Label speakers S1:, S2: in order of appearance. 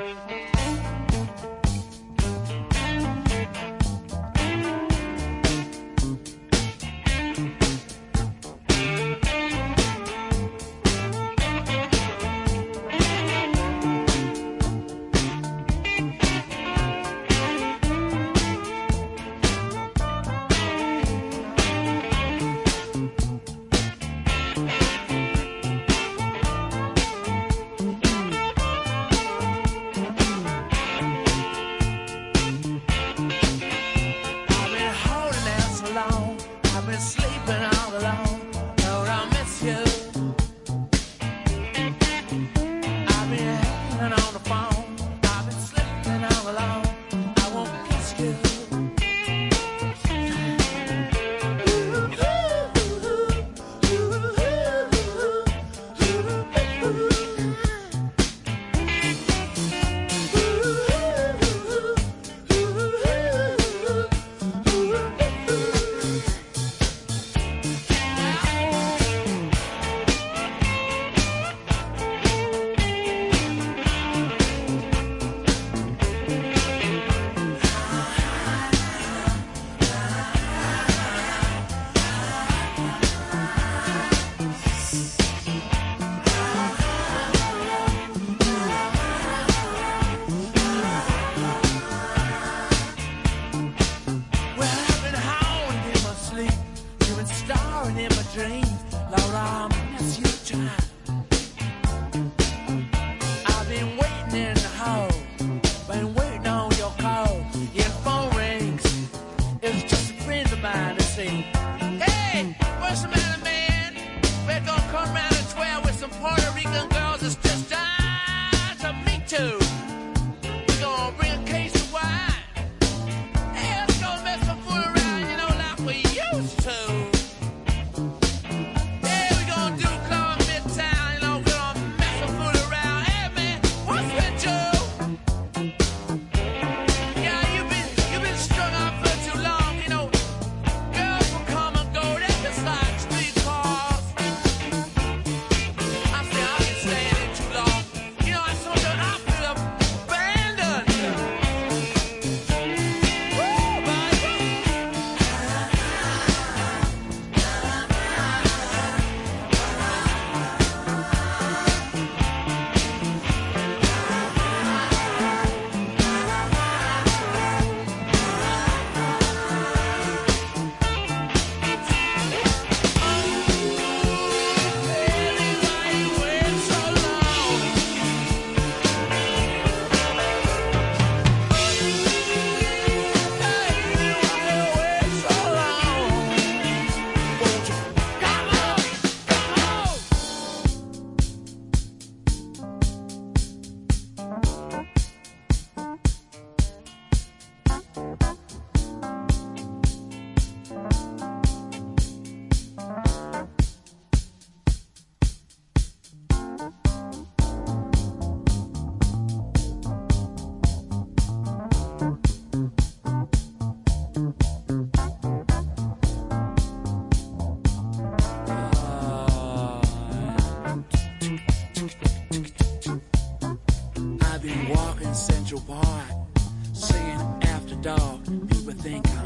S1: I've dark. People think